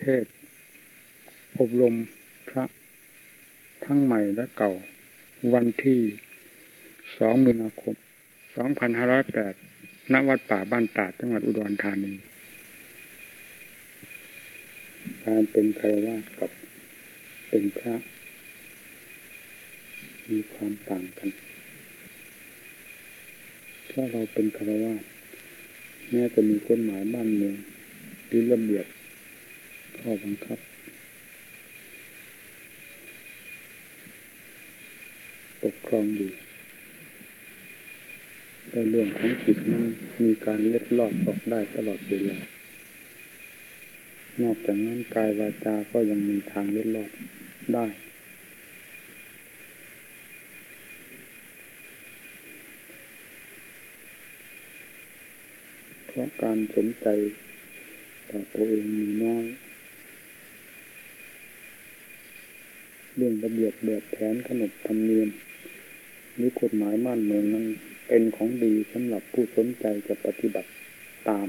เทศ อบรมพระทั้งใหม่และเก่า วันที่สองมีนาคมสองพันห้าร้อยแปดณวัดป่าบ้านตาดจังหวัดอุดรธานี การเป็นคารวะกับเป็นพระ มีความต่างกัน ถ้าเราเป็นคารวะแม้จะมีกฎหมายบ้านเมืองหรือระเบียบ ข้อบังคับ ปกครองอยู่แต่เรื่องของจิตนั้นมีการเล็ดลอดออกได้ตลอดเวลานอกจากนั้นกายวาจาก็ยังมีทางเล็ดลอดได้เพราะการสนใจต่อตัวเองมีน้อย เรื่องระเบียบแบบแผนขนบธรรมเนียมหรือกฎหมายม่านเมืองนั้นเป็นของดีสำหรับผู้สนใจจะปฏิบัติตาม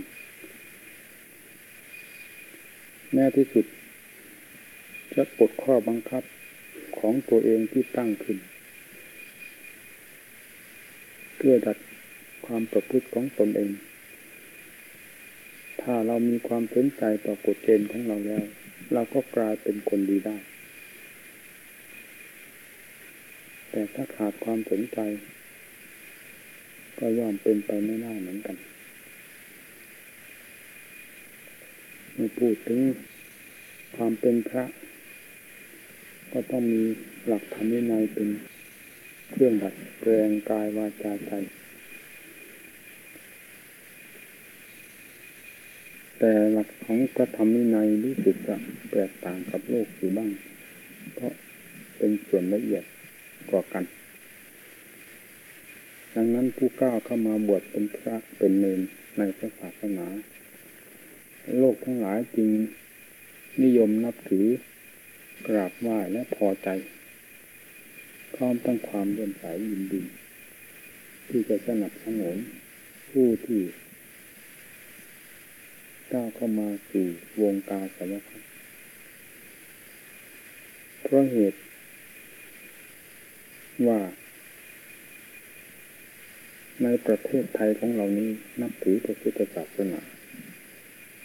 แม้ที่สุด จะปลดข้อบังคับของตัวเองที่ตั้งขึ้น เพื่อดัดความประพฤติของตนเอง ถ้าเรามีความสนใจต่อกฎเกณฑ์ของเราแล้ว เราก็กลายเป็นคนดีได้ แต่ถ้าขาดความสนใจ ก็ย่อมเป็นไปไม่ได้เหมือนกันเมื่อพูดถึงความเป็นพระ ก็ต้องมีหลักธรรมวินัยเป็นเครื่องดัดแปลงกายวาจาใจ แต่หลักของพระธรรมวินัยรู้สึกจะแตกต่างกับโลกอยู่บ้าง เพราะเป็นส่วนละเอียด กว่ากัน ดังนั้นผู้ก้าวเข้ามาบวชเป็นพระเป็นเนรในพระศาสนา โลกทั้งหลายจึงนิยมนับถือกราบไหว้และพอใจ พร้อมตั้งความเลื่อมใสยินดี ที่จะสนับสนุนผู้ที่ก้าวเข้ามาสู่วงการสมคเพราะเหตุ ว่า ในประเทศไทยของเรานี้นับถือพระพุทธศาสนา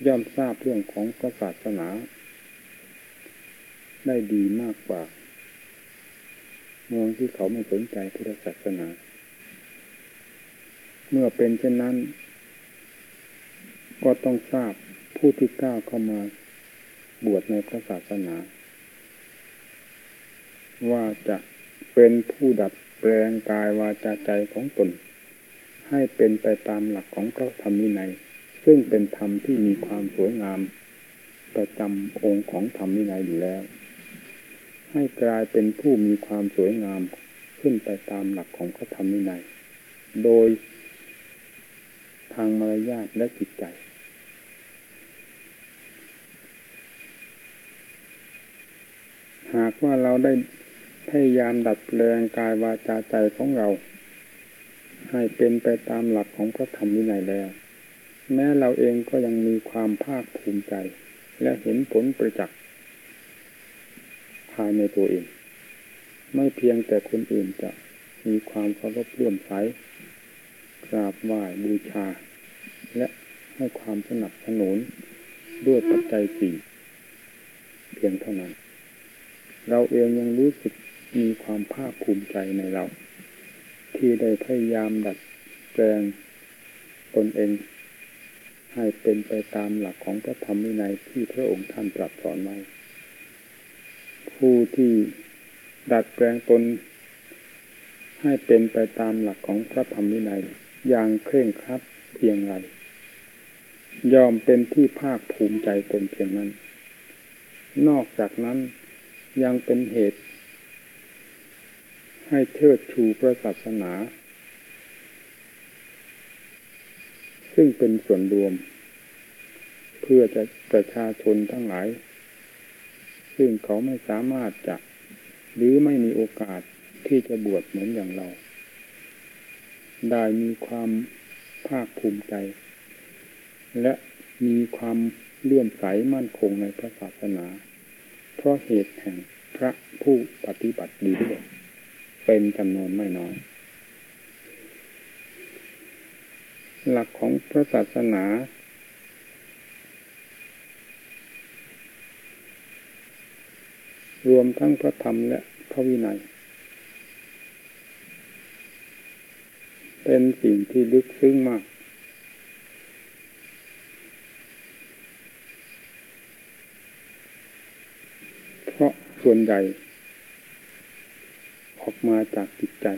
ย่อมทราบเรื่องของพระศาสนา ได้ดีมากกว่า เมืองที่เขาไม่สนใจพุทธศาสนา เมื่อเป็นเช่นนั้น ก็ต้องทราบผู้ที่ก้าวเข้ามาบวชในพระศาสนา ว่าจะ เป็นผู้ดัดแปลงกายวาจาใจของตน ให้เป็นไปตามหลักของพระธรรมวินัย ซึ่งเป็นธรรมที่มีความสวยงาม ประจำองค์ของธรรมวินัยอยู่แล้ว ให้กลายเป็นผู้มีความสวยงามขึ้นไปตามหลักของพระธรรมวินัย โดยทางมารยาทและจิตใจหากว่าเราได้ พยายามดัดแปลงกายวาจาใจของเรา ให้เป็นไปตามหลักของพระธรรมวินัยแล้ว แม้เราเองก็ยังมีความภาคภูมิใจ และเห็นผลประจักษ์ภายในตัวเอง ไม่เพียงแต่คนอื่นจะมีความเคารพเลื่อมใสกราบไหว้บูชา และให้ความสนับสนุนด้วยปัจจัยสี่เพียงเท่านั้น เราเองยังรู้สึก มีความภาคภูมิใจในเรา ที่ได้พยายามดัดแปลงตนเอง ให้เป็นไปตามหลักของพระธรรมวินัยที่พระองค์ท่านตรัสสอนไว้ ผู้ที่ดัดแปลงตน ให้เป็นไปตามหลักของพระธรรมวินัยอย่างเคร่งครัดเพียงไรยอมเป็นที่ภาคภูมิใจตนเพียงนั้น นอกจากนั้นยังเป็นเหตุ ให้เทิดชูพระศาสนา ซึ่งเป็นส่วนรวม เพื่อจะประชาชนทั้งหลาย ซึ่งเขาไม่สามารถจะ หรือไม่มีโอกาสที่จะบวชเหมือนอย่างเรา ได้มีความภาคภูมิใจ และมีความเลื่อมใสมั่นคงในพระศาสนา เพราะเหตุแห่งพระผู้ปฏิบัติดีด้วย เป็นจำนวนไม่น้อย หลักของพระศาสนา รวมทั้งพระธรรมและพระวินัย เป็นสิ่งที่ลึกซึ้งมากเพราะส่วนใหญ่ ออกมาจากจิตใจ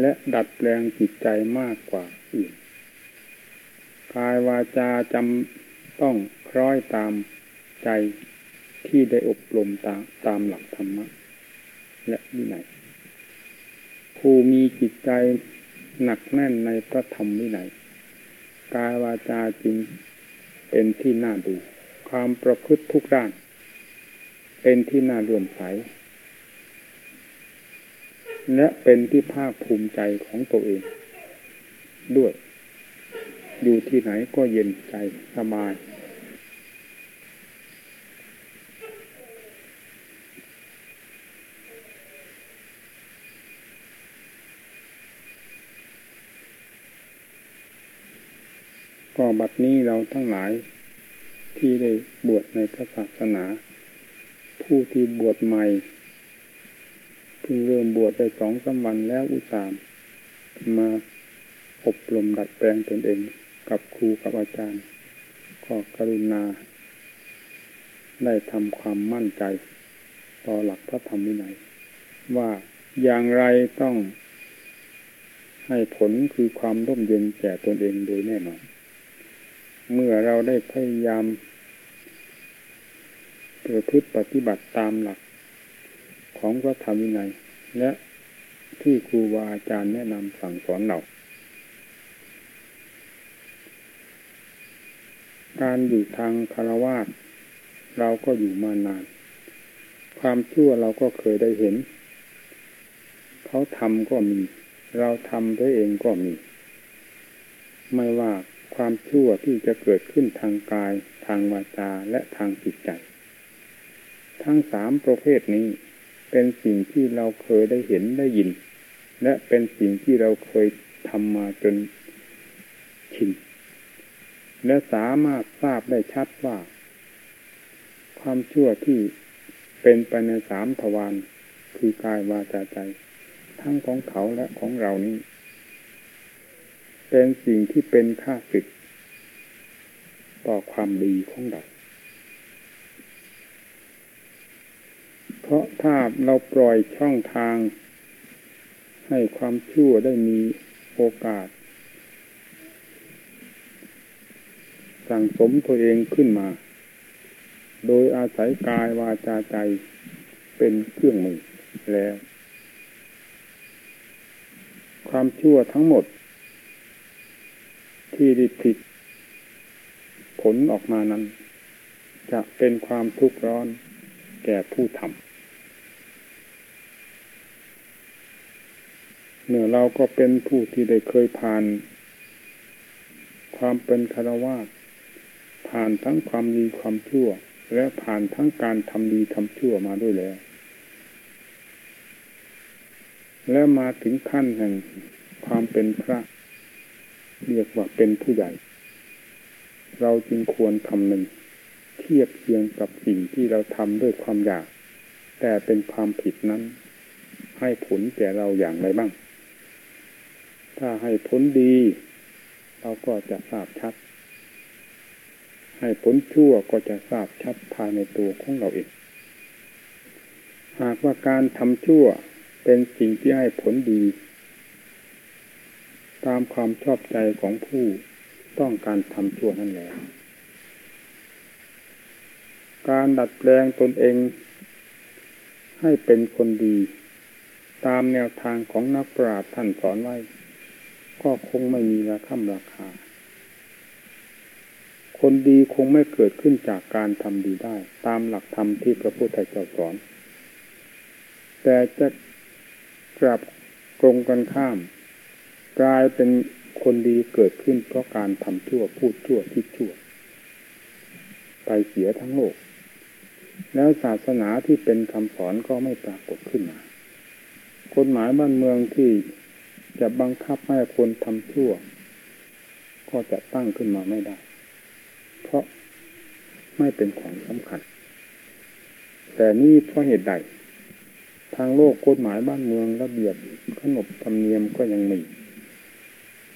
และดัดแปลงจิตใจมากกว่าอื่นกายวาจาจำต้องคล้อยตามใจที่ได้อบรมตามตามหลักธรรมะ และวินัยผู้มีจิตใจหนักแน่นในพระธรรมวินัยกายวาจาจึงเป็นที่น่าดู ความประพฤติทุกด้าน เป็นที่น่าเลื่อมใส และเป็นที่ภาคภูมิใจของตัวเอง ด้วย อยู่ที่ไหนก็เย็นใจสบาย ก็บัดนี้เราทั้งหลายที่ได้บวชในพระศาสนา ผู้ที่บวชใหม่ พิ่งเริ่มบวชได้สองสาวันแล้วอุตส่าห์มาอบรมดัดแปลงตนเองกับครูกับอาจารย์ ก็กรุณา ได้ทำความมั่นใจ ต่อหลักพระธรรมวินัยว่าอย่างไรต้อง ให้ผลคือความร่มเย็นแก่ตนเองโดยแน่นอน เมื่อเราได้พยายามประพฤติปฏิบัติตามหลัก ของพระธรรมวินัยและที่ครูบาอาจารย์แนะนำสั่งสอนเรา การอยู่ทางคารวาสเราก็อยู่มานาน ความชั่วเราก็เคยได้เห็น เขาทำก็มี เราทำด้วยเองก็มี ไม่ว่าความชั่วที่จะเกิดขึ้นทางกาย ทางวาจาและทางจิตใจ ทั้งสามประเภทนี้ เป็นสิ่งที่เราเคยได้เห็นได้ยิน และเป็นสิ่งที่เราเคยทำมาจนชินและสามารถทราบได้ชัดว่า ความชั่วที่เป็นไปในสามทวารคือกายวาจาใจ ทั้งของเขาและของเรานี้ เป็นสิ่งที่เป็นค่าศึก ต่อความดีของเรา เพราะถ้าเราปล่อยช่องทาง ให้ความชั่วได้มีโอกาส สั่งสมตัวเองขึ้นมา โดยอาศัยกายวาจาใจเป็นเครื่องมือแล้ว ความชั่วทั้งหมด ที่ด้ผิด ผลออกมานั้น จะเป็นความทุกข์ร้อนแก่ผู้ทำ เนื่อเราก็เป็นผู้ที่ได้เคยผ่าน ความเป็นคารวะผ่านทั้งความดีความชั่ว และผ่านทั้งการทำดีทำชั่วมาด้วยแล้ว และมาถึงขั้นแห่งความเป็นพระ เรียกว่าเป็นผู้ใหญ่ เราจึงควรคำหนึ่ง เทียบเคียงกับสิ่งที่เราทำด้วยความอยาก แต่เป็นความผิดนั้น ให้ผลแก่เราอย่างไรบ้าง ถ้าให้ผลดี เราก็จะทราบชัด ให้ผลชั่วก็จะทราบชัดภายในตัวของเราเอง หากว่าการทำชั่วเป็นสิ่งที่ให้ผลดี ตามความชอบใจของผู้ต้องการทำชั่วนั่นแหละการดัดแปลงตนเอง ให้เป็นคนดี ตามแนวทางของนักปราชญ์ท่านสอนไว้ ก็คงไม่มีราคาราคา คนดีคงไม่เกิดขึ้นจากการทำดีได้ ตามหลักธรรมที่พระพุทธเจ้าสอน แต่จะกลับตรงกันข้าม กลายเป็นคนดีเกิดขึ้นเพราะการทำชั่วพูดชั่วคิดชั่ว ไปเสียทั้งโลก แล้วศาสนาที่เป็นคำสอนก็ไม่ปรากฏขึ้นมา กฎหมายบ้านเมืองที่ จะบังคับให้คนทำชั่ว ก็จะตั้งขึ้นมาไม่ได้ เพราะไม่เป็นของสำคัญ แต่นี่เพราะเหตุใด ทางโลกกฎหมายบ้านเมืองระเบียบขนบธรรมเนียมก็ยังมี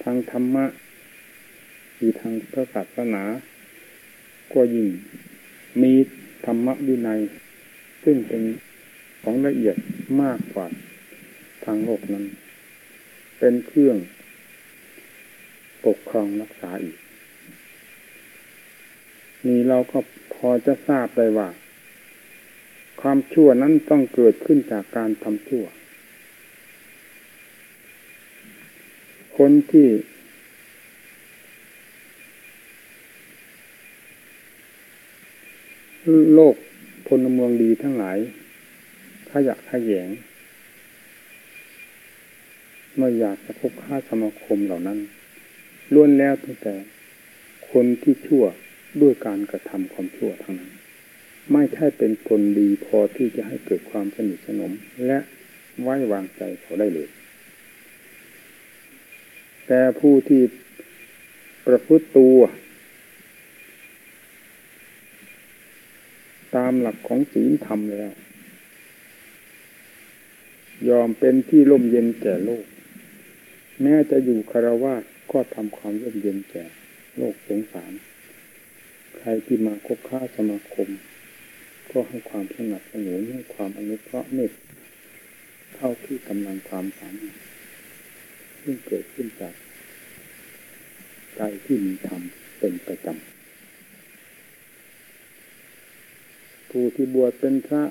ทางธรรมะคือทางพระศาสนา ก็ยิ่งมีธรรมะวินัย ซึ่งเป็นของละเอียดมากกว่าทางโลกนั้น เป็นเครื่องปกครองรักษาอีก นี่เราก็พอจะทราบได้ว่า ความชั่วนั้นต้องเกิดขึ้นจากการทำชั่ว คนที่ โลกพลเมืองดีทั้งหลายขยะขยง เมื่ออยากจะพบค่าสมาคมเหล่านั้นล้วนแล้วตั้งแต่คนที่ชั่วด้วยการกระทำความชั่วทั้งนั้น ไม่ใช่เป็นคนดีพอที่จะให้เกิดความสนิทสนมและไว้วางใจเขาได้เลย แต่ผู้ที่ประพฤติตัว ตามหลักของศีลธรรมแล้ว ยอมเป็นที่ร่มเย็นแก่โลก แม้จะอยู่คารวะก็ทำความร่มเย็นแก่โลกสงสาร ใครที่มาคบค้าสมาคม ก็ให้ความสนับสนุนให้ความอนุเคราะห์เมตเท่าที่กำลังความสามารถซึ่งเกิดขึ้นจากใจที่มีธรรมเป็นประจำผู้ที่บวชเป็นพระ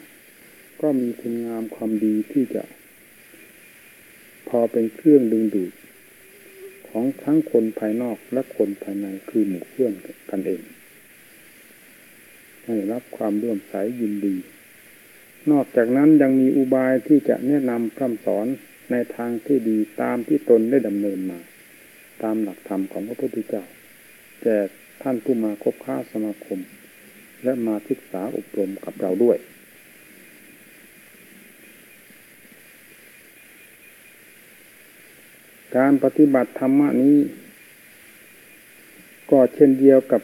ก็มีคุณงามความดีที่จะ พอเป็นเครื่องดึงดูด ของทั้งคนภายนอกและคนภายในคือหมู่เพื่อนกันเอง ให้รับความร่วมใสยยินดี นอกจากนั้นยังมีอุบายที่จะแนะนำพร่ำสอนในทางที่ดีตามที่ตนได้ดำเนินมา ตามหลักธรรมของพระพุทธเจ้าแก่ท่านผู้มาคบค้าสมาคม และมาศึกษาอบรมกับเราด้วย การปฏิบัติธรรมนี้ ก็เช่นเดียวกับ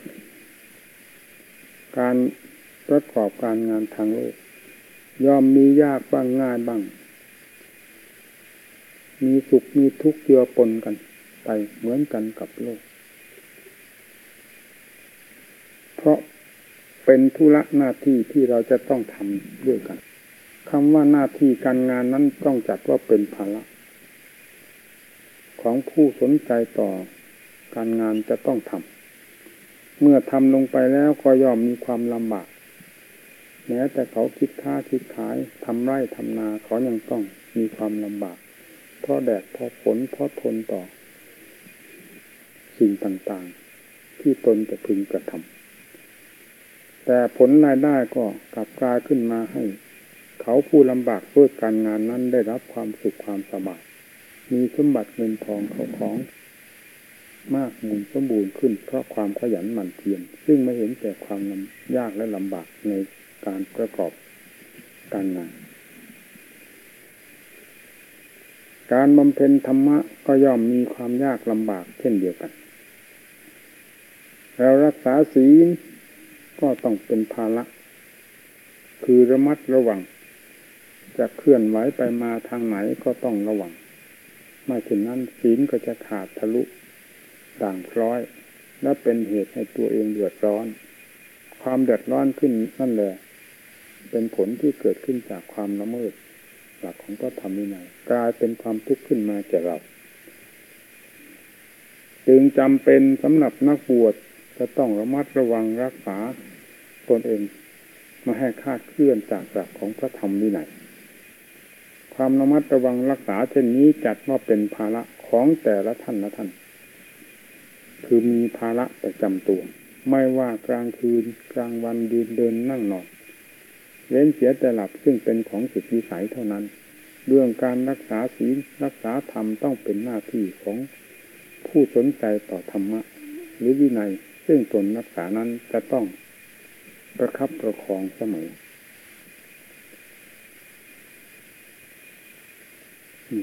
การประกอบการงานทางโลกยอมมียากบ้างง่ายบ้าง มีสุขมีทุกข์เจือปนกัน ไปเหมือนกันกับโลก เพราะเป็นธุระหน้าที่ที่เราจะต้องทำด้วยกันคำว่าหน้าที่การงานนั้นต้องจัดว่าเป็นภาระ ของผู้สนใจต่อการงานจะต้องทำเมื่อทำลงไปแล้วก็ย่อมมีความลำบากแม้แต่เขาคิดค้าคิดขายทำไร่ทำนาเขายังต้องมีความลำบากเพราะแดดเพราะฝนเพราะทนต่อ สิ่งต่างๆ ที่ตนจะพึงกระทำแต่ผลรายได้ก็กลับกลายขึ้นมาให้ เขาผู้ลำบากเพื่อการงานนั้นได้รับความสุขความสบาย มีสมบัติเงินทองเขาของ มากมูลสมบูรณ์ขึ้น เพราะความขยันหมั่นเพียรซึ่งไม่เห็นแต่ความยากและลำบากในการประกอบการงาน การบำเพ็ญธรรมะก็ย่อมมีความยากลำบากเช่นเดียวกันเรารักษาศีลก็ต้องเป็นภาระคือระมัดระวัง จะเคลื่อนไหวไปมาทางไหนก็ต้องระวัง ไม่เช่นนั้นศีลก็จะขาดทะลุด่างพร้อย และเป็นเหตุให้ตัวเองเดือดร้อน ความเดือดร้อนขึ้นนั่นแหละ เป็นผลที่เกิดขึ้นจากความละเมิด หลักของพระธรรมวินัยกลายเป็นความทุกข์ขึ้นมาแก่เรา จึงจำเป็นสำหรับนักบวชจะต้องระมัดระวังรักษาตนเองมาให้คาดเคลื่อนจากหลักของพระธรรมวินัย ความระมัดระวังรักษาเช่นนี้จัดว่าเป็นภาระของแต่ละท่านละท่าน คือมีภาระประจำตัว ไม่ว่ากลางคืนกลางวันยืนเดินนั่งนอนเว้นเสียแต่หลับซึ่งเป็นของสุดวิสัยเท่านั้น เรื่องการรักษาศีลรักษาธรรมต้องเป็นหน้าที่ของผู้สนใจต่อธรรมะ หรือวินัยซึ่งตนรักษานั้นจะต้องประคับประคองเสมอ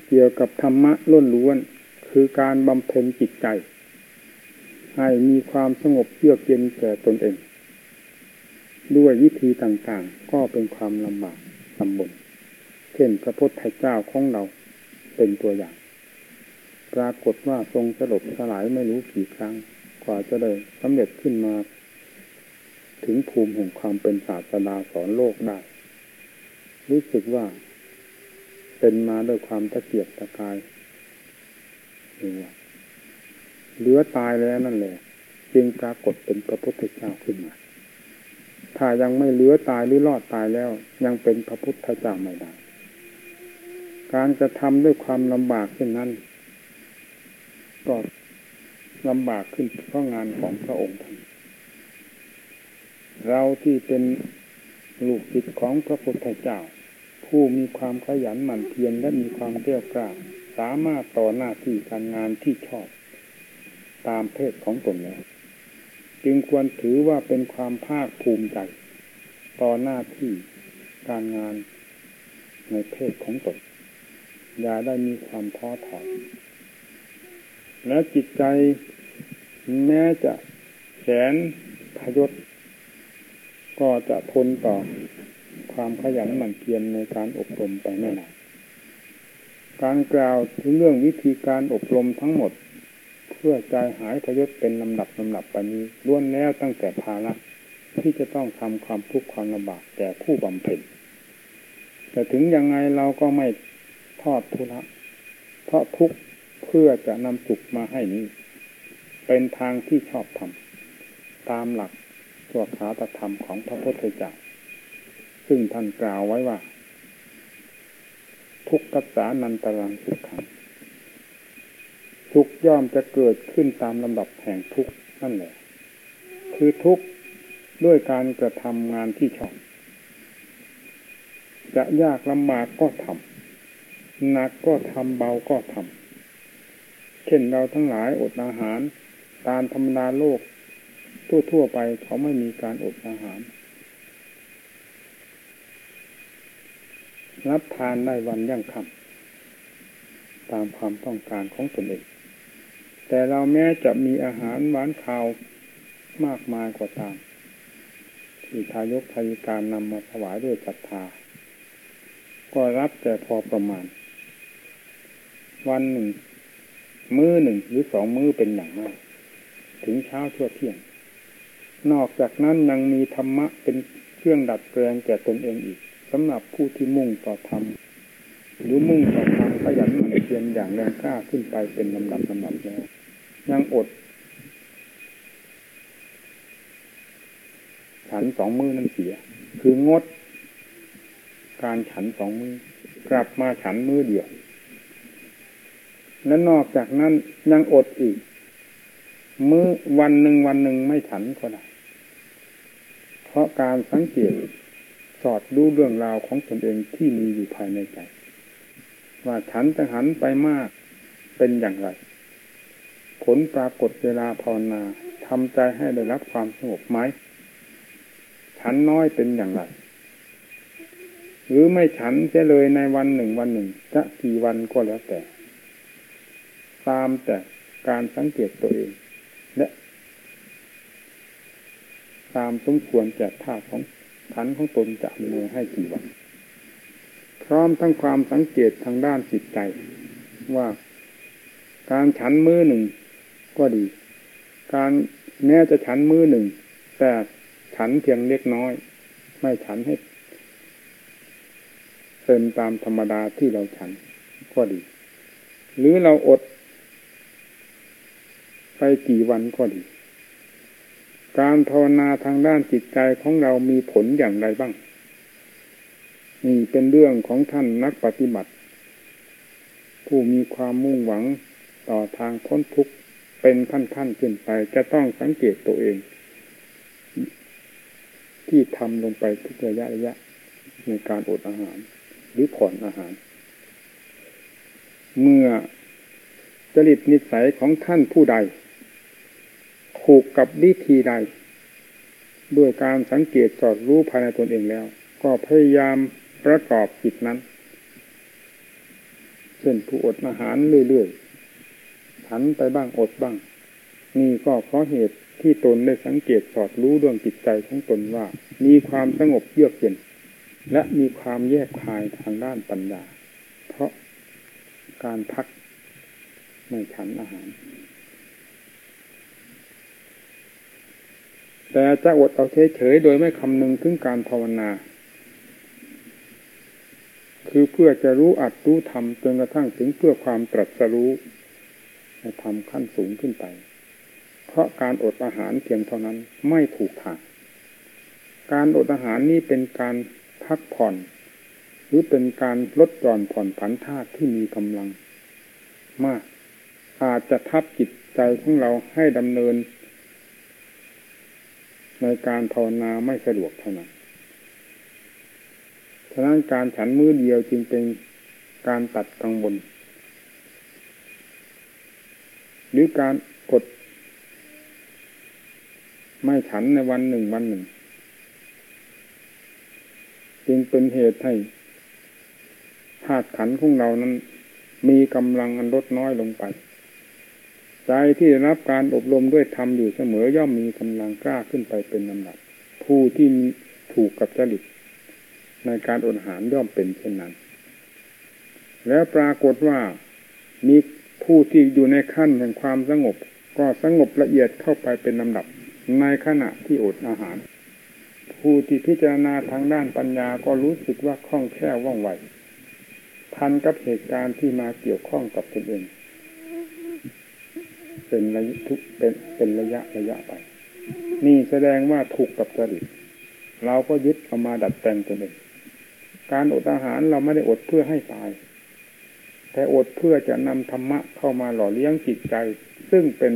เกี่ยวกับธรรมะล้นล้วน คือการบำเพ็ญจิตใจ ให้มีความสงบเยือกเย็นแก่ตนเอง ด้วยวิธีต่างๆ ก็เป็นความลำบากลำบนเช่นพระพุทธเจ้าของเราเป็นตัวอย่าง ปรากฏว่าทรงสลบสลายไม่รู้กี่ครั้งกว่าจะได้สำเร็จขึ้นมา ถึงภูมิแห่งความเป็นศาสดาสอนโลกได้ รู้สึกว่า เป็นมาด้วยความตะเกียบตะกายเหลือตายแล้วนั่นแหละจึงปรากฏเป็นพระพุทธเจ้าขึ้นมา ถ้ายังไม่เหลือตายหรือรอดตายแล้ว ยังเป็นพระพุทธเจ้าไม่ได้ การจะทำด้วยความลำบากเช่นนั้นก็ลำบากขึ้นเพราะงานของพระองค์ท่านเราที่เป็นลูกศิษย์ของพระพุทธเจ้า ผู้มีความขยันหมั่นเพียรและมีความเกลี้ยกล้าสามารถต่อหน้าที่การงานที่ชอบ ตามเพศของตนแล้วจึงควรถือว่าเป็นความภาคภูมิใจต่อหน้าที่การงานในเพศของตนอย่าได้มีความท้อถอยและจิตใจแม้จะแสนพยศก็จะทนต่อ ความขยันหมั่นเพียรในการอบรมไปไม่นานการกล่าวถึงเรื่องวิธีการอบรมทั้งหมด เพื่อใจหายพยศเป็นลำดับลำดับไปนี้ล้วนแล้วตั้งแต่ภาระที่จะต้องทำความทุกข์ความลำบากแก่ผู้บำเพ็ญแต่ถึงยังไงเราก็ไม่ทอดทุระเพราะทุกเพื่อจะนำสุขมาให้นี้ เป็นทางที่ชอบทำตามหลักสวดขาตธรรมของพระพุทธเจ้า ซึ่งท่านกล่าวไว้ว่า ทุกขัสานันตรังสุขังทุกย่อมจะเกิดขึ้นตามลำดับแห่งทุกนั่นแหละ คือทุกด้วยการกระทำงานที่ชอบ จะยากลำบากก็ทำหนักก็ทำเบาก็ทำเช่นเราทั้งหลายอดอาหาร ตามธรรมดาโลก ทั่วๆไปเขาไม่มีการอดอาหาร รับทานได้วันยั่งคำตามความต้องการของตนเอง แต่เราแม้จะมีอาหารหวานข้าวมากมายกว่าตาม ที่ทายกทายิการนำมาถวายด้วยศรัทธา ก็รับแต่พอประมาณ วันหนึ่ง มื้อหนึ่งหรือสองมื้อเป็นอย่างมากถึงเช้าชั่วเที่ยง นอกจากนั้นยังมีธรรมะเป็นเครื่องดัดแปลงแก่ตนเองอีก สำหรับผู้ที่มุ่งต่อธรรมหรือมุ่งต่อธรรมขยันหมั่นเพียรอย่างแรงกล้าขึ้นไปเป็นลำดับลำดับแล้วยังอดฉันสองมือนั่นเสีย คืองด การฉันสองมือกลับมาฉันมือเดียว และนอกจากนั้นยังอดอีก มือวันหนึ่งวันหนึ่งไม่ฉันก็ได้เพราะการสังเกต สอดรู้เรื่องราวของตนเองที่มีอยู่ภายในใจ ว่าฉันจะหันไปมากเป็นอย่างไร ผลปรากฏเวลาภาวนาทำใจให้ได้รับความสงบไหมฉันน้อยเป็นอย่างไร หรือไม่ฉันจะเลยในวันหนึ่งวันหนึ่ง จะกี่วันก็แล้วแต่ ตามแต่การสังเกตตัวเองและตามสมควรแก่ท่าของ ขันของตนจะอำนให้กี่วัน พร้อมทั้งความสังเกตทางด้านจิตใจ ว่าการฉันมือหนึ่งก็ดี การแม้จะฉันมือหนึ่ง แต่ฉันเพียงเล็กน้อย ไม่ฉันให้เต็มตามธรรมดาที่เราฉันก็ดี หรือเราอด ไปกี่วันก็ดี การภาวนาทางด้านจิตใจของเรามีผลอย่างไรบ้าง นี่เป็นเรื่องของท่านนักปฏิบัติ ผู้มีความมุ่งหวังต่อทางพ้นทุกข์เป็นขั้นๆขึ้นไปจะต้องสังเกตตัวเอง ที่ทำลงไปทุกระยะระยะในการอดอาหาร หรือผ่อนอาหาร เมื่อจริตนิสัยของท่านผู้ใด ผูกกับวิธีใด ด้วยการสังเกตสอดรู้ภายในตนเองแล้ว ก็พยายามประกอบจิตนั้นเช่นผู้อดอาหารเรื่อยๆฉันไปบ้างอดบ้าง นี่ก็เพราะเหตุที่ตนได้สังเกตสอดรู้ดวงจิตใจของตนว่า มีความสงบเยือกเย็น และมีความแยกคายทางด้านปัญญา เพราะการพักไม่ฉันอาหาร แต่จะอดเอาเฉยๆโดยไม่คำนึงถึงการภาวนา คือเพื่อจะรู้อัดรู้ทำจนกระทั่งถึงเพื่อความตรัสรู้ในธรรมขั้นสูงขึ้นไป เพราะการอดอาหารเพียงเท่านั้นไม่ถูกทางการอดอาหารนี้เป็นการพักผ่อน หรือเป็นการลดหย่อนผ่อนผันธาตุที่มีกำลัง มาก อาจจะทับจิตใจของเราให้ดำเนิน ในการภาวนาไม่สะดวกเท่านั้นฉะนั้นการฉันมือเดียวจึงเป็นการตัดกังวลหรือการกดไม่ฉันในวันหนึ่งวันหนึ่ง จึงเป็นเหตุให้ธาตุขันของเรานั้น มีกำลังอันลดน้อยลงไป ใจที่รับการอบรมด้วยธรรมอยู่เสมอย่อมมีกำลังกล้าขึ้นไปเป็นลำดับ ผู้ที่ถูกกับจริตในการอดอาหารย่อมเป็นเช่นนั้น แล้วปรากฏว่ามีผู้ที่อยู่ในขั้นแห่งความสงบ ก็สงบละเอียดเข้าไปเป็นลำดับ ในขณะที่อดอาหาร ผู้ที่พิจารณาทางด้านปัญญาก็รู้สึกว่าคล่องแคล่วว่องไวทันกับเหตุการณ์ที่มาเกี่ยวข้องกับตนเอง เป็นระยะทุกเป็นเป็นระยะระยะไป นี่แสดงว่าถูกกับจริตเราก็ยึดเอามาดัดแปลงตนเองการอดอาหารเราไม่ได้อดเพื่อให้ตาย แต่อดเพื่อจะนำธรรมะเข้ามาหล่อเลี้ยงจิตใจ ซึ่งเป็น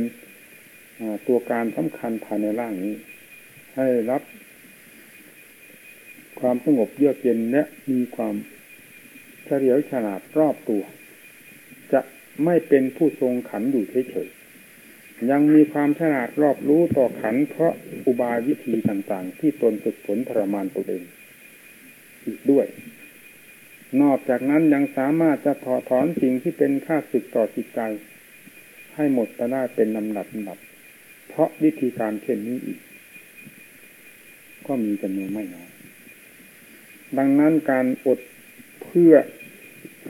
ตัวการสำคัญภายในร่างนี้ ให้รับความสงบเยือกเย็นและมีความเฉลียวฉลาดรอบตัว จะไม่เป็นผู้ทรงขันอยู่เฉย ยังมีความฉลาดรอบรู้ต่อขันเพราะอุบายวิธีต่างๆ ที่ตนฝึกฝนทรมานตัวเอง อีกด้วย นอกจากนั้นยังสามารถจะถอดถอนสิ่งที่เป็นค่าศึกต่อจิตใจ ให้หมดไปได้เป็นลำดับลำดับ เพราะวิธีการเช่นนี้อีก ก็มีจำนวนไม่น้อยดังนั้นการอดเพื่อ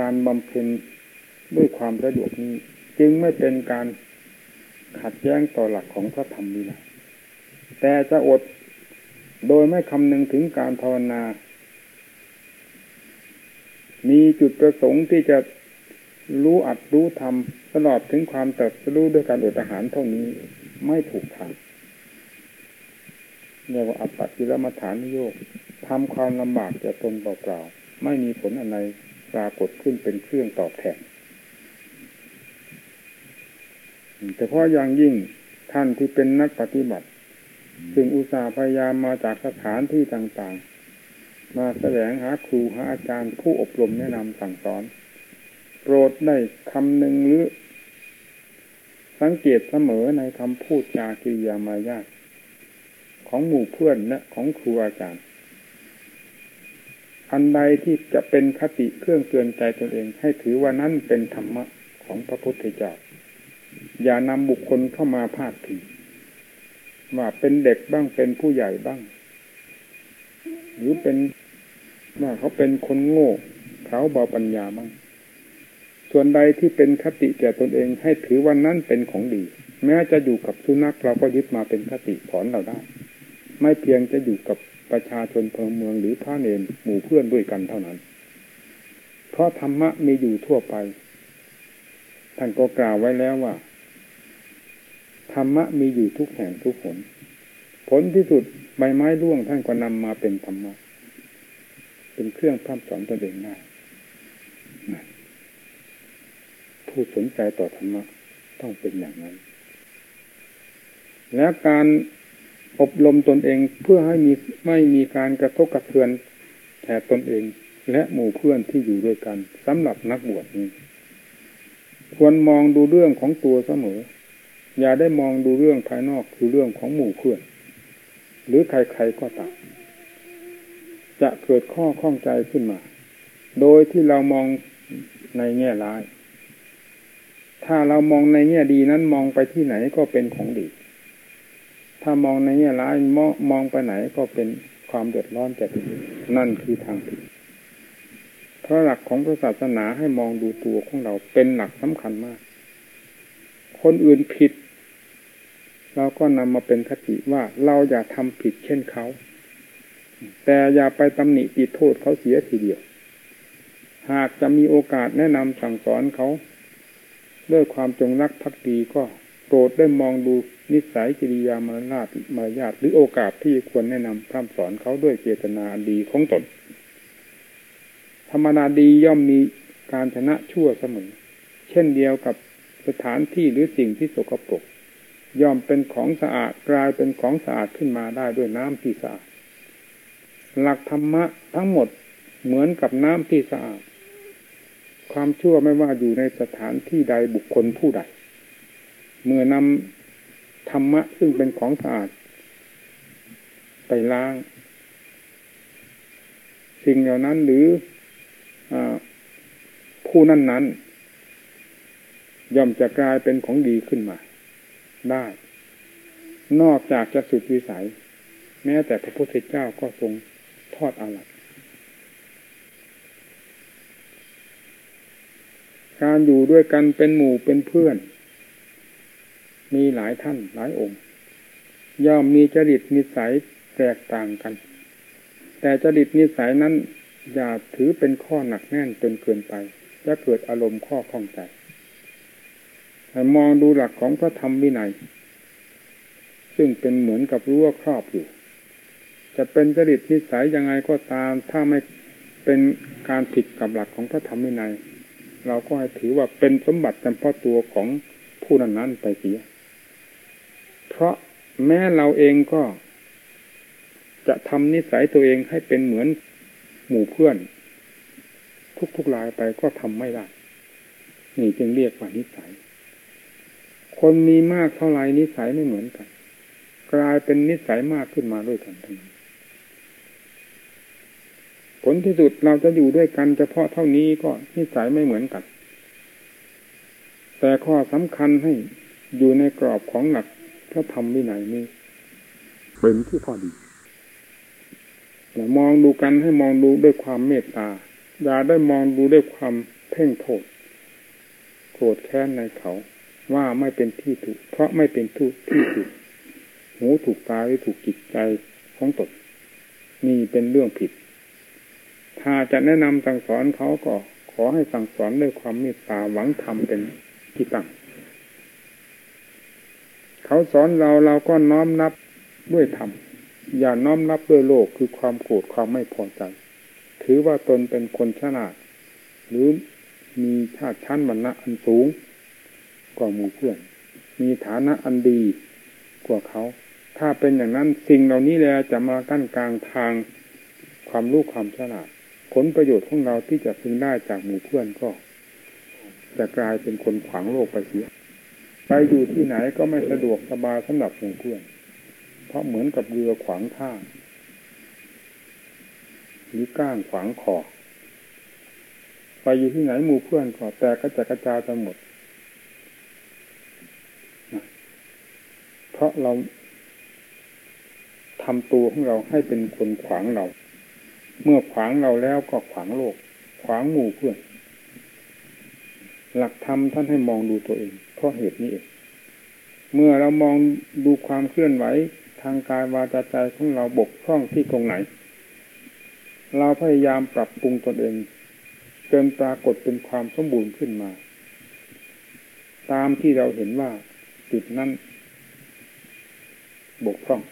การบำเพ็ญด้วยความสะดวกนี้ จึงไม่เป็นการ ขัดแย้งต่อหลักของพระธรรมวินัยแต่จะอดโดยไม่คำนึงถึงการภาวนา มีจุดประสงค์ที่จะรู้อัดรู้ทำตลอดถึงความติบรู้ด้วยการอดอาหารเท่านี้ไม่ถูกทางเรียกว่าอัปปติรมฐานโยกทำความลำบากแก่ตนเปล่าๆไม่มีผลอะไรปรากฏขึ้นเป็นเครื่องตอบแทน แต่เพราะอย่างยิ่งท่านที่เป็นนักปฏิบัติ ซึ่งอุตสาห์พยายามมาจากสถานที่ต่างๆ มาแสดงหาครูหาอาจารย์ผู้อบรมแนะนำสั่งสอน โปรดได้คำหนึ่งหรือ สังเกตเสมอในคำพูดจากิริยามายาทของหมู่เพื่อนและของครูอาจารย์ อันใดที่จะเป็นคติเครื่องเตือนใจตนเองให้ถือว่านั้นเป็นธรรมะของพระพุทธเจ้า อย่านำบุคคลเข้ามาพาดพิงว่าเป็นเด็กบ้างเป็นผู้ใหญ่บ้าง หรือเป็นว่าเขาเป็นคนโง่เขาเบาปัญญาบ้าง ส่วนใดที่เป็นคติแก่ตนเองให้ถือว่านั้นเป็นของดี แม้จะอยู่กับสุนัขเราก็ยึดมาเป็นคติสอนเราได้ ไม่เพียงจะอยู่กับประชาชนพลเมืองหรือพระเนนหมู่เพื่อนด้วยกันเท่านั้น เพราะธรรมะมีอยู่ทั่วไป ท่านก็กล่าวไว้แล้วว่า ธรรมะมีอยู่ทุกแห่งทุกผล ผลที่สุดใบไม้ร่วงท่านก็นำมาเป็นธรรมะ เป็นเครื่องพร่ำสอนตนเองได้ผู้สนใจต่อธรรมะต้องเป็นอย่างนั้น และการอบรมตนเองเพื่อให้มีไม่มีการกระทบกระเทือนแก่ตนเอง และหมู่เพื่อนที่อยู่ด้วยกันสำหรับนักบวชนี้ ควรมองดูเรื่องของตัวเสมอ อย่าได้มองดูเรื่องภายนอกคือเรื่องของหมู่เพื่อน หรือใครๆก็ตามจะเกิดข้อข้องใจขึ้นมา โดยที่เรามองในแง่ร้าย ถ้าเรามองในแง่ดีนั้นมองไปที่ไหนก็เป็นของดี ถ้ามองในแง่ร้ายมองมองไปไหนก็เป็นความเดือดร้อนแก่ตัวเองนั่นคือทางผิดเพราะหลักของศาสนาให้มองดูตัวของเราเป็นหลักสำคัญมาก คนอื่นผิด เราก็นำมาเป็นคติว่าเราอย่าทำผิดเช่นเขา แต่อย่าไปตำหนิติโทษเขาเสียทีเดียว หากจะมีโอกาสแนะนำสั่งสอนเขา ด้วยความจงรักภักดีก็โปรดได้มองดูนิสัยกิริยามารยาทมารยาทหรือโอกาสที่ควรแนะนำพร่ำสอนเขาด้วยเจตนาดีของตน ธรรมนาดีย่อมมีการชนะชั่วเสมอ เช่นเดียวกับสถานที่หรือสิ่งที่สกปรก ย่อมเป็นของสะอาดกลายเป็นของสะอาดขึ้นมาได้ด้วยน้ำที่สะอาดหลักธรรมะทั้งหมดเหมือนกับน้ำที่สะอาด ความชั่วไม่ว่าอยู่ในสถานที่ใดบุคคลผู้ใด เมื่อนำธรรมะซึ่งเป็นของสะอาด ไปล้าง สิ่งเหล่านั้นหรืออผู้นั้นนั้นย่อมจะกลายเป็นของดีขึ้นมา ได้ นอกจากจะสุดวิสัย แม้แต่พระพุทธเจ้าก็ทรงทอดอาลัยการอยู่ด้วยกันเป็นหมู่เป็นเพื่อน มีหลายท่านหลายองค์ ย่อมมีจริตนิสัยแตกต่างกัน แต่จริตนิสัยนั้นอย่าถือเป็นข้อหนักแน่นจนเกินไปจะเกิดอารมณ์ข้อข้องใจ มองดูหลักของพระธรรมวินัย ซึ่งเป็นเหมือนกับรั้วครอบอยู่ จะเป็นจริตนิสัยยังไงก็ตาม ถ้าไม่เป็นการผิดกับหลักของพระธรรมวินัย เราก็ให้ถือว่าเป็นสมบัติจำเพาะตัวของผู้นั้นนั้นไปเสีย เพราะแม้เราเองก็จะทำนิสัยตัวเองให้เป็นเหมือนหมู่เพื่อน ทุกๆรายไปก็ทำไม่ได้ นี่จึงเรียกว่านิสัย คนมีมากเท่าไหร่นิสัยไม่เหมือนกัน กลายเป็นนิสัยมากขึ้นมาด้วยกันทั้งนั้นผลที่สุดเราจะอยู่ด้วยกันเฉพาะเท่านี้ก็นิสัยไม่เหมือนกัน แต่ข้อสำคัญให้อยู่ในกรอบของหลักพระธรรมวินัยนี้เป็นที่พอดีแต่มองดูกันให้มองดูด้วยความเมตตาอย่าได้มองดูด้วยความเพ่งโทษโกรธแค้นในเขา ว่าไม่เป็นที่ถูก เพราะไม่เป็นทุที่ถูกหูถูกตาหรือถูกจิตใจของตนนี่เป็นเรื่องผิด ถ้าจะแนะนำสั่งสอนเขาก็ขอให้สั่งสอนด้วยความเมตตาหวังธรรมเป็นที่ตั้งเขาสอนเราเราก็น้อมนับด้วยธรรมอย่าน้อมนับด้วยโลกคือความโกรธความไม่พอใจ ถือว่าตนเป็นคนฉลาด หรือมีชาติชั้นวรรณะอันสูง กว่าหมู่เพื่อน มีฐานะอันดีกว่าเขา ถ้าเป็นอย่างนั้นสิ่งเหล่านี้แหละจะมากั้นกลางทางความรู้ความฉลาดผลประโยชน์ของเราที่จะพึงได้จากหมู่เพื่อนก็ จะกลายเป็นคนขวางโลกไปเสียไปอยู่ที่ไหนก็ไม่สะดวกสบายสำหรับหมู่เพื่อน เพราะเหมือนกับเรือขวางท่าหรือก้างขวางคอไปอยู่ที่ไหนหมู่เพื่อนก็แต่ก็จะกระจายไปหมด เพราะเราทำตัวของเราให้เป็นคนขวางเรา เมื่อขวางเราแล้วก็ขวางโลก ขวางหมู่เพื่อน หลักธรรมท่านให้มองดูตัวเอง เพราะเหตุนี้เอง เมื่อเรามองดูความเคลื่อนไหวทางกายวาจาใจของเราบกพร่องที่ตรงไหน เราพยายามปรับปรุงตนเองจนปรากฏเป็นความสมบูรณ์ขึ้นมา ตามที่เราเห็นว่าจุดนั้น บกพร่อง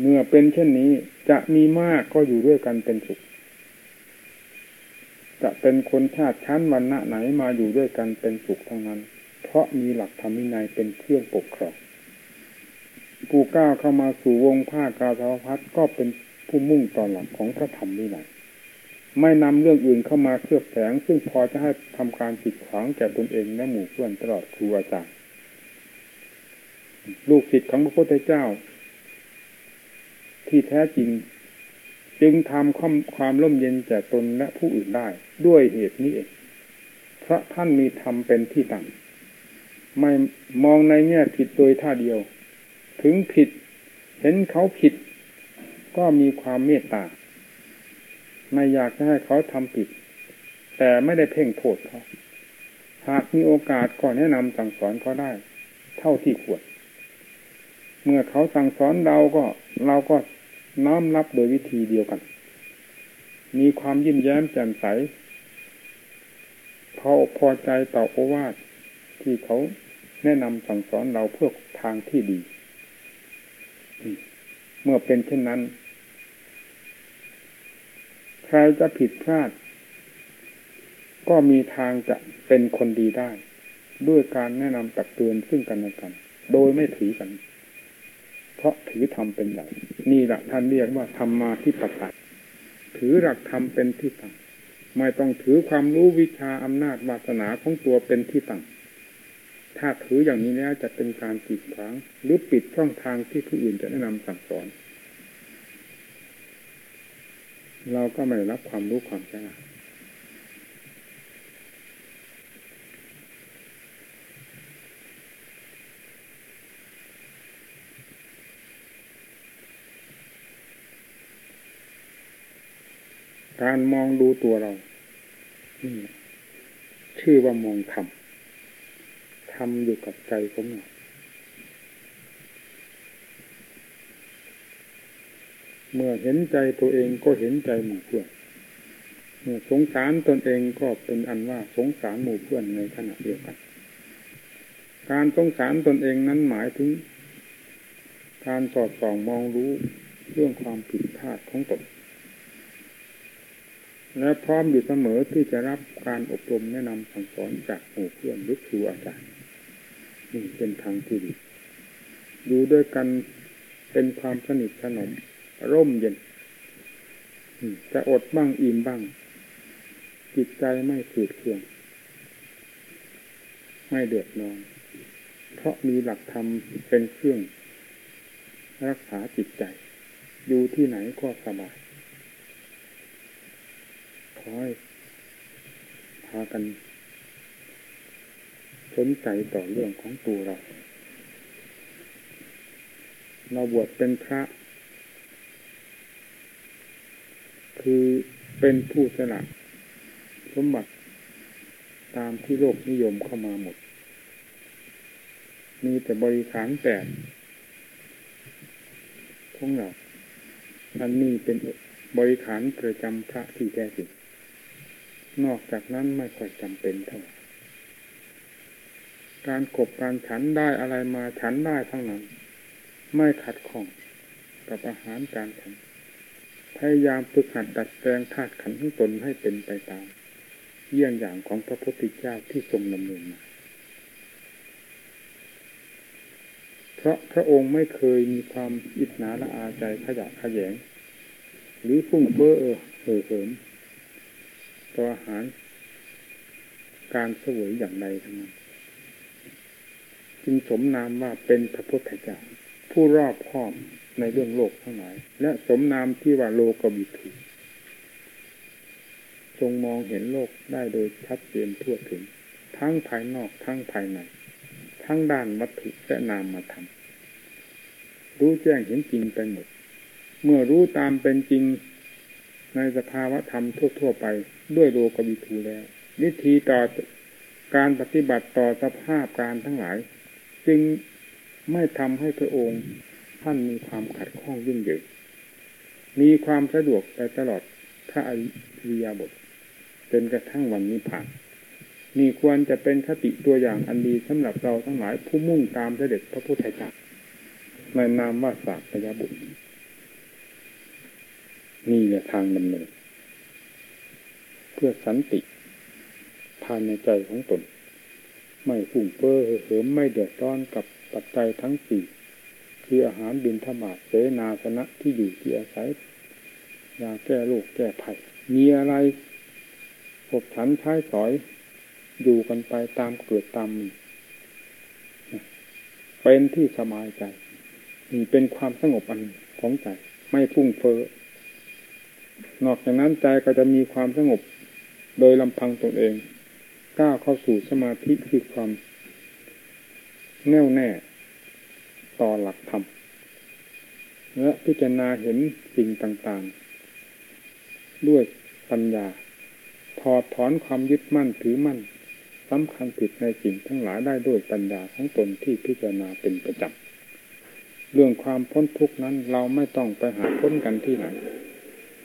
เมื่อเป็นเช่นนี้จะมีมากก็อยู่ด้วยกันเป็นสุข จะเป็นคนชาติชั้นวันณะไหนมาอยู่ด้วยกันเป็นสุขทั้งนั้น เพราะมีหลักธรรมินัยเป็นเครื่องปกครองผู้ก้าวเข้ามาสู่วงผ้ากาสาวพัดก็เป็นผู้มุ่งต่อหลักของพระธรรมวินัย ไม่นำเรื่องอื่นเข้ามาเคลือบแฝงซึ่งพอจะให้ทำการจิดขวางแก่ตนเองและหมู่เพื่อนตลอดครูอาจารย์ลูกศิษย์ของพระพุทธเจ้า ที่แท้จริง จึงทำความความร่มเย็นแก่ตนและผู้อื่นได้ ด้วยเหตุนี้เองเพราะท่านมีธรรมเป็นที่ตั้งไม่มองในแง่ผิดโดยท่าเดียว ถึงผิด เห็นเขาผิด ก็มีความเมตตา ไม่อยากจะให้เขาทำผิด แต่ไม่ได้เพ่งโทษเขาหากมีโอกาสก็แนะนำสั่งสอนเขาได้ เท่าที่ควร เมื่อเขาสั่งสอนเราก็เราก็น้อมรับโดยวิธีเดียวกัน มีความยิ้มแย้มแจ่มใสพอพอใจต่อโอวาทที่เขาแนะนำสั่งสอนเราเพื่อทางที่ดี เมื่อเป็นเช่นนั้น ใครจะผิดพลาด ก็มีทางจะเป็นคนดีได้ ด้วยการแนะนำตักเตือนซึ่งกันและกัน โดยไม่ถือกัน เพราะถือธรรมเป็นใหญ่นี่แหละท่านเรียกว่าธรรมมาที่ประกาศถือหลักธรรมเป็นที่ตั้งไม่ต้องถือความรู้วิชาอำนาจวาสนาของตัวเป็นที่ตั้งถ้าถืออย่างนี้แล้วจะเป็นการกีดขวางหรือปิดช่องทางที่ผู้อื่นจะแนะนำสั่งสอน เราก็ไม่รับความรู้ความฉลาดการมองดูตัวเรา ชื่อว่ามองธรรมทำอยู่กับใจของเรา เมื่อเห็นใจตัวเองก็เห็นใจหมู่เพื่อนเมื่อสงสารตนเองก็เป็นอันว่าสงสารหมู่เพื่อนในขณะเดียวกัน การสงสารตนเองนั้นหมายถึง การสอดส่องมองรู้เรื่องความผิดพลาดของตนและพร้อมอยู่เสมอที่จะรับการอบรมแนะนำสั่งสอนจากหมู่เพื่อนหรือครูอาจารย์นี่เป็นทางที่ดีดูด้วยกันเป็นความสนิทสนม ร่มเย็นจะอดบ้างอิ่มบ้าง จิตใจไม่ฝืดเคือง ไม่เดือดร้อน เพราะมีหลักธรรมเป็นเครื่อง รักษาจิตใจ อยู่ที่ไหนก็สบายขอให้พากันสนใจต่อเรื่องของตัวเรา เราบวชเป็นพระ คือเป็นผู้สละสมบัติตามที่โลกนิยมเข้ามาหมด มีแต่บริขารแปดของเราอันนี้เป็นบริขารประจำพระที่แท้จริงนอกจากนั้นไม่ค่อยจำเป็นเท่าไหร่การกบการฉันได้อะไรมาฉันได้ทั้งนั้น ไม่ขัดข้องกับอาหารการฉัน พยายามฝึกหัดดัดแปลงธาตุขันธ์ของตนให้เป็นไปตาม เยี่ยงอย่างของพระพุทธเจ้าที่ทรงดำเนินมา เพราะพระองค์ไม่เคยมีความอิจฉาละอาใจขยะขยง หรือฟุ้งเฟ้อเออเห่อเหิมต่ออาหาร การเสวยอย่างใดทั้งนั้นจึงสมนามว่าเป็นพระพุทธเจ้าผู้รอบคอบ ในเรื่องโลกทั้งหลาย และสมนามที่ว่าโลกบิถุทรงมองเห็นโลกได้โดยชัดเจนทั่วถึง ทั้งภายนอกทั้งภายใน ทั้งด้านวัตถุและนามธรรมรู้แจ้งเห็นจริงไปหมด เมื่อรู้ตามเป็นจริงในสภาวะธรรมทั่ว ๆ ไปด้วยโลกบิทูแล้ว วิธีต่อการปฏิบัติต่อสภาพการทั้งหลาย จึงไม่ทำให้พระองค์ ท่านมีความขัดข้องยุ่งเหยิงมีความสะดวกไปตลอดพระอริยบทจนกระทั่งวันนี้ผ่านนี่ควรจะเป็นคติตัวอย่างอันดีสำหรับเราทั้งหลายผู้มุ่งตามเสด็จพระพุทธเจ้าในนามว่าศาสตยบุตรนี่แหละทางดำเนิน เพื่อสันติภายในใจของตน ไม่ฝุ่งเฟ้อเหิมไม่เดือดร้อนกับปัจจัยทั้งสี่ คืออาหารบินธบาตเสนาสนะที่อยู่ที่อาศัยยาแก้โรคแก้ภัยมีอะไรผบฉันใช้สอยอยู่กันไปตามเกิดตามมีเป็นที่สบายใจนี่เป็นความสงบอันของใจ ไม่ฟุ้งเฟ้อนอกจากนั้นใจก็จะมีความสงบ โดยลำพังตนเองก้าวเข้าสู่สมาธิคือความแน่วแน่ ต่อหลักธรรมและพิจารณาเห็นสิ่งต่างๆ ด้วยปัญญา ถอดถอนความยึดมั่นถือมั่นสำคัญผิดในสิ่งทั้งหลายได้ด้วยปัญญาของตนที่พิจารณาเป็นประจำเรื่องความพ้นทุกข์นั้นเราไม่ต้องไปหาพ้นกันที่ไหน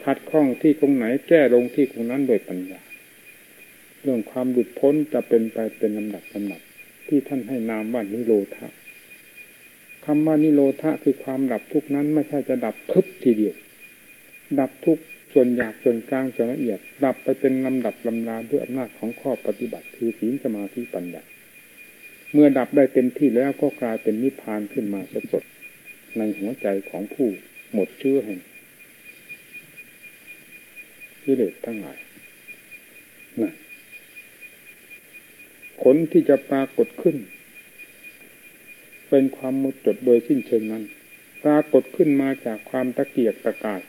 ขัดข้องที่ตรงไหนแก้ลงที่ตรงนั้นโดยปัญญา เรื่องความหลุดพ้นจะเป็นไปเป็นลำดับลำดับที่ท่านให้นามว่านิโรธา คำว่านิโรธาคือความดับทุกนั้น ไม่ใช่จะดับพึบทีเดียว ดับทุกส่วนหยาบส่วนกลางส่วนละเอียด ดับไปเป็นลำดับลำนาด้วยอำนาจของข้อปฏิบัติคือศีลสมาธิปัญญาเมื่อดับได้เต็มที่แล้วก็กลายเป็นนิพพานขึ้นมาสดๆในหัวใจของผู้หมดเชื่อแห่งกิเลสทั้งหลายนะผลที่จะปรากฏขึ้น เป็นความหมดจดโดยสิ้นเชิงนั้น ปรากฏขึ้นมาจากความตะเกียกตะกาย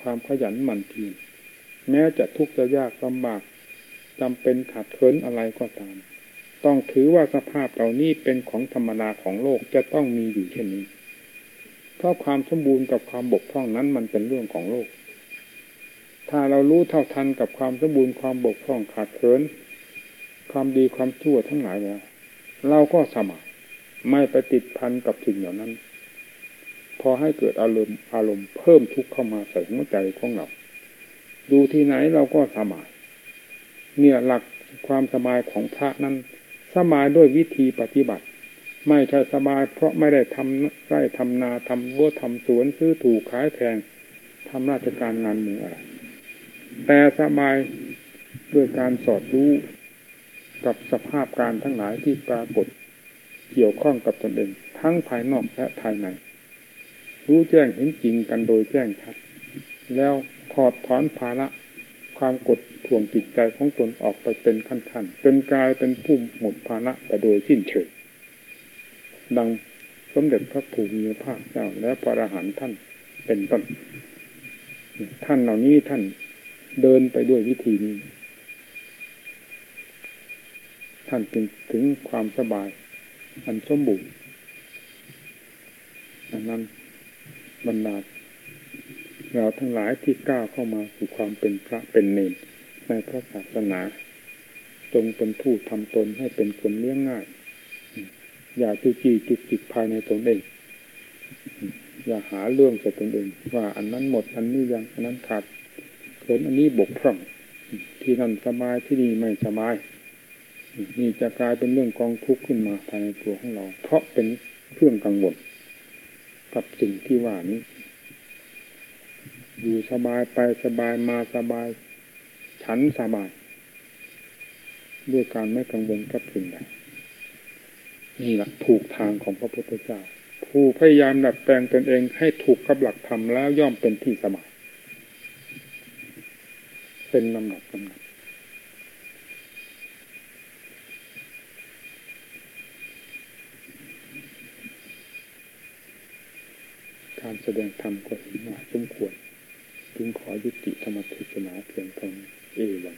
ความขยันหมั่นเพียรแม้จะทุกข์จะยากลำบากจำเป็นขาดเคินอะไรก็ตาม ต้องถือว่าสภาพเหล่านี้เป็นของธรรมดาของโลกจะต้องมีอยู่เช่นนี้ เพราะความสมบูรณ์กับความบกพร่องนั้นมันเป็นเรื่องของโลก ถ้าเรารู้เท่าทันกับความสมบูรณ์ความบกพร่องขาดเคินความดีความชั่วทั้งหลายแล้ว เราก็สมัครไม่ไปติดพันกับสิ่งเหล่านั้น พอให้เกิดอารมณ์อารมณ์เพิ่มทุกข์เข้ามาใส่หัวใจของเรา ดูที่ไหนเราก็สบายเนี่ยหลักความสบายของพระนั้นสบายด้วยวิธีปฏิบัติ ไม่ใช่สบายเพราะไม่ได้ทำไร่ทำนาทำวัวทำสวนซื้อถูกขายแพงทำราชการงานมืออะไรแต่สบายด้วยการสอดรู้ กับสภาพการทั้งหลายที่ปรากฏเกี่ยวข้องกับตนเองทั้งภายนอกและภายใน รู้แจ้งเห็นจริงกันโดยแจ้งชัด แล้วถอดถอนภาระความกดท่วงจิตใจของตนออกไปเป็นขั้นๆจนกลายเป็นผู้หมดภาระไปโดยสิ้นเชิงดังสมเด็จพระภูมิพระเจ้าและพระอรหันต์ท่านเป็นต้นท่านเหล่านี้ท่านเดินไปด้วยวิธีนี้ ท่านถึงถึงความสบาย อันสมบูรณ์ดังนั้นบรรดาเราทั้งหลายที่ก้าวเข้ามาสู่ความเป็นพระเป็นเนรในพระศาสนา จงเป็นผู้ทำตนให้เป็นคนเลี้ยงง่าย อย่าจุจีจุกจิกภายในตนเอง อย่าหาเรื่องใส่ตนเองว่าอันนั้นหมดอันนี้ยังอันนั้นขาดเกินอันนี้บกพร่อง ที่นั่นสบายที่นี่ไม่สบาย นี่จะกลายเป็นเรื่องกองทุกข์ขึ้นมาภายในตัวของเรา เพราะเป็นเครื่องกังวลกับสิ่งที่ว่านี้ อยู่สบายไปสบายมาสบาย ฉันสบาย ด้วยการไม่กังวลกับสิ่งใดนี่แหละถูกทางของพระพุทธเจ้า ผู้พยายามดัดแปลงตนเองให้ถูกกับหลักธรรมแล้วย่อมเป็นที่สบายเป็นลำดับลำดับการ แสดงธรรมก็เห็นว่าสมควรจึงขอยุติธรรมเทศนาเพียงเท่านี้เอวัง